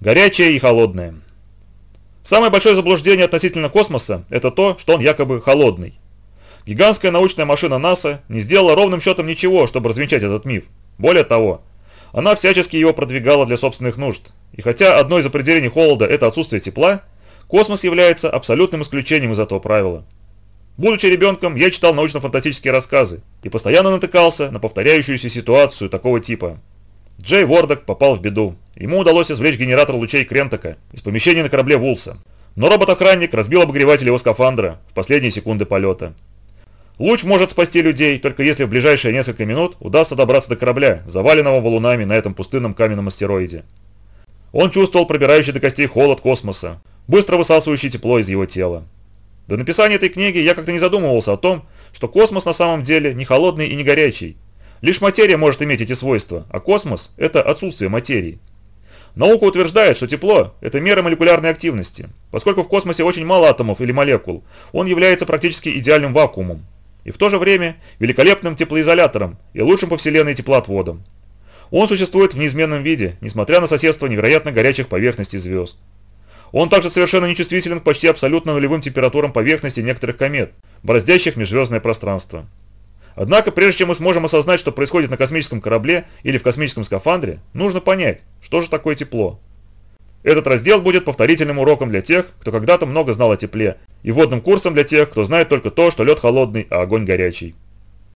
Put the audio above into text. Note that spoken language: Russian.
Горячее и холодное. Самое большое заблуждение относительно космоса – это то, что он якобы холодный. Гигантская научная машина НАСА не сделала ровным счетом ничего, чтобы развенчать этот миф. Более того, она всячески его продвигала для собственных нужд. И хотя одно из определений холода – это отсутствие тепла, космос является абсолютным исключением из этого правила. Будучи ребенком, я читал научно-фантастические рассказы и постоянно натыкался на повторяющуюся ситуацию такого типа. Джей Вордок попал в беду. Ему удалось извлечь генератор лучей Крентака из помещения на корабле Вулса. Но робот-охранник разбил обогреватель его скафандра в последние секунды полета. Луч может спасти людей, только если в ближайшие несколько минут удастся добраться до корабля, заваленного валунами на этом пустынном каменном астероиде. Он чувствовал пробирающий до костей холод космоса, быстро высасывающий тепло из его тела. До написания этой книги я как-то не задумывался о том, что космос на самом деле не холодный и не горячий. Лишь материя может иметь эти свойства, а космос – это отсутствие материи. Наука утверждает, что тепло – это мера молекулярной активности. Поскольку в космосе очень мало атомов или молекул, он является практически идеальным вакуумом, и в то же время великолепным теплоизолятором и лучшим по Вселенной теплоотводом. Он существует в неизменном виде, несмотря на соседство невероятно горячих поверхностей звезд. Он также совершенно нечувствителен к почти абсолютно нулевым температурам поверхности некоторых комет, бороздящих межзвездное пространство. Однако, прежде чем мы сможем осознать, что происходит на космическом корабле или в космическом скафандре, нужно понять, что же такое тепло. Этот раздел будет повторительным уроком для тех, кто когда-то много знал о тепле, и вводным курсом для тех, кто знает только то, что лед холодный, а огонь горячий.